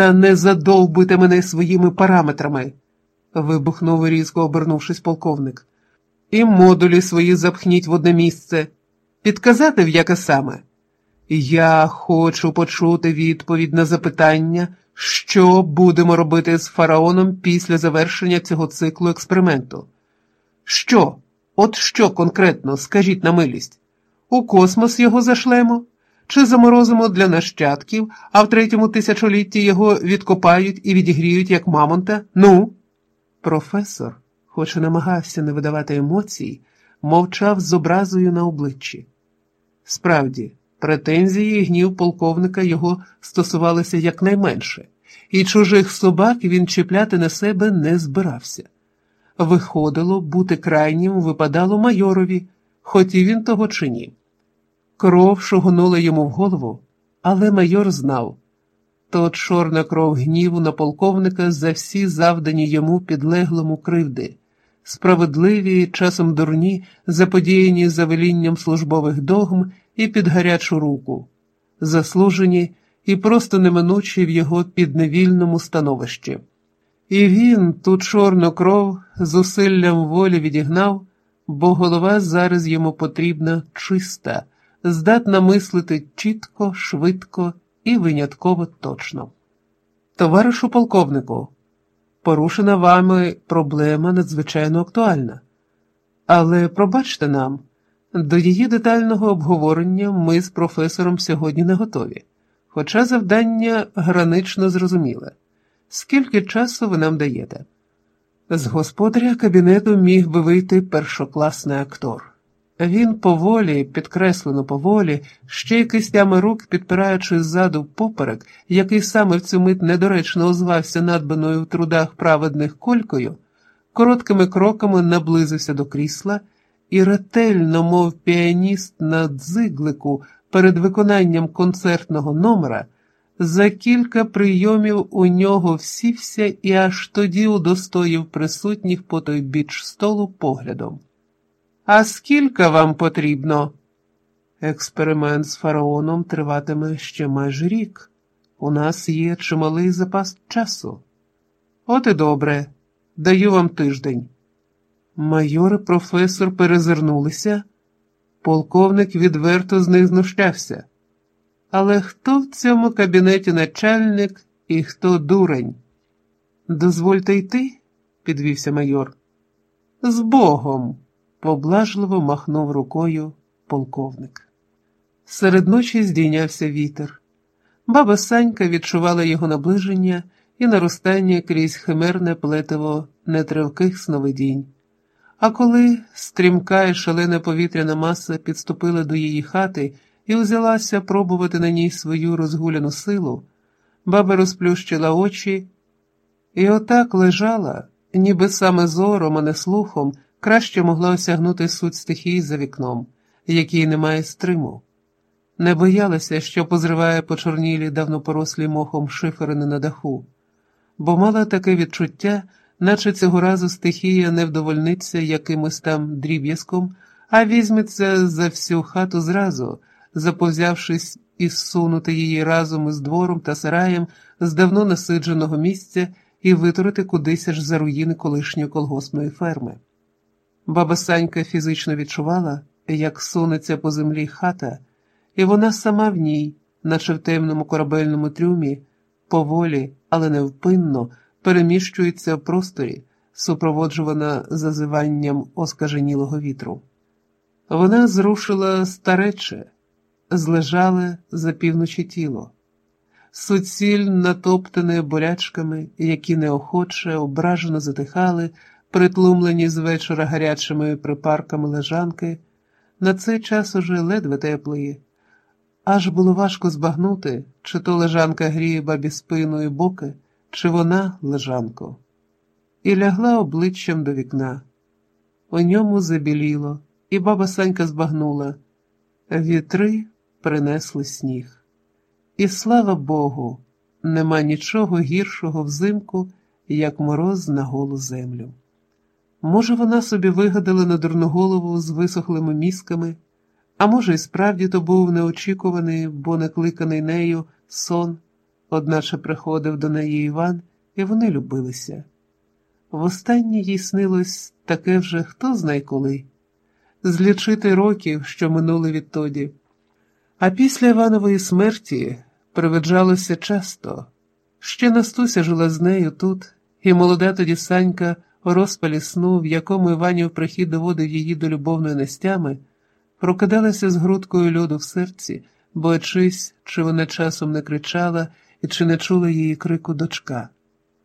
Та не задовбуйте мене своїми параметрами, вибухнув різко обернувшись полковник. І модулі свої запхніть в одне місце. Підказати в яке саме? Я хочу почути відповідь на запитання, що будемо робити з фараоном після завершення цього циклу експерименту. Що? От що конкретно, скажіть на милість? У космос його зашлемо? Чи заморозимо для нащадків, а в третьому тисячолітті його відкопають і відігріють, як мамонта? Ну? Професор, хоч і намагався не видавати емоцій, мовчав з образою на обличчі. Справді, претензії і гнів полковника його стосувалися якнайменше, і чужих собак він чіпляти на себе не збирався. Виходило, бути крайнім випадало майорові, хотів він того чи ні. Кров шугнула йому в голову, але майор знав. То чорна кров гніву на полковника за всі завдані йому підлеглому кривди, справедливі, часом дурні, заподіяні завелінням службових догм і під гарячу руку, заслужені і просто неминучі в його підневільному становищі. І він ту чорну кров зусиллям волі відігнав, бо голова зараз йому потрібна чиста здатна мислити чітко, швидко і винятково точно. Товаришу полковнику, порушена вами проблема надзвичайно актуальна. Але пробачте нам, до її детального обговорення ми з професором сьогодні не готові, хоча завдання гранично зрозуміле. Скільки часу ви нам даєте? З господаря кабінету міг би вийти першокласний актор. Він поволі, підкреслено поволі, ще й кистями рук, підпираючи ззаду поперек, який саме в цю мить недоречно озвався надбаною в трудах праведних колькою, короткими кроками наблизився до крісла і ретельно, мов піаніст на дзиглику перед виконанням концертного номера, за кілька прийомів у нього всівся і аж тоді удостоїв присутніх по той біч столу поглядом. А скільки вам потрібно? Експеримент з фараоном триватиме ще майже рік. У нас є чималий запас часу. От і добре, даю вам тиждень. Майор і професор перезирнулися, полковник відверто з них знущався. Але хто в цьому кабінеті начальник і хто дурень? Дозвольте йти, підвівся майор. З Богом поблажливо махнув рукою полковник. Серед ночі здійнявся вітер. Баба Санька відчувала його наближення і наростання крізь химерне плетиво нетривких сновидінь. А коли стрімка і шалена повітряна маса підступила до її хати і взялася пробувати на ній свою розгуляну силу, баба розплющила очі і отак лежала, ніби саме зором, а не слухом краще могла осягнути суть стихій за вікном, якій немає стриму. Не боялася, що позриває почорнілі давно порослі мохом шиферини на даху, бо мала таке відчуття, наче цього разу стихія не вдовольниться якимось там дріб'язком, а візьметься за всю хату зразу, заповзявшись і сунути її разом із двором та сараєм з давно насидженого місця і витурити кудись аж за руїни колишньої колгоспної ферми. Баба Санька фізично відчувала, як сунеться по землі хата, і вона сама в ній, наче в темному корабельному трюмі, поволі, але невпинно переміщується в просторі, супроводжувана зазиванням оскаженілого вітру. Вона зрушила старече, злежале за півночі тіло, суціль натоптане болячками, які неохоче, ображено затихали притлумлені з вечора гарячими припарками лежанки, на цей час уже ледве теплої. Аж було важко збагнути, чи то лежанка гріє бабі спину і боки, чи вона лежанку, і лягла обличчям до вікна. У ньому забіліло, і баба Санька збагнула. Вітри принесли сніг. І слава Богу, нема нічого гіршого взимку, як мороз на голу землю. Може, вона собі вигадала на дурну голову з висохлими мізками, а може, і справді то був неочікуваний, бо не кликаний нею сон, Одначе приходив до неї Іван, і вони любилися. Востаннє їй снилось таке вже хто знає коли, злічити років, що минули відтоді. А після Іванової смерті привиджалося часто. Ще Настуся жила з нею тут, і молода тоді Санька у розпалі сну, в якому Іванів прихід доводив її до любовної нестями, прокидалася з грудкою льоду в серці, боячись, чи вона часом не кричала і чи не чула її крику дочка.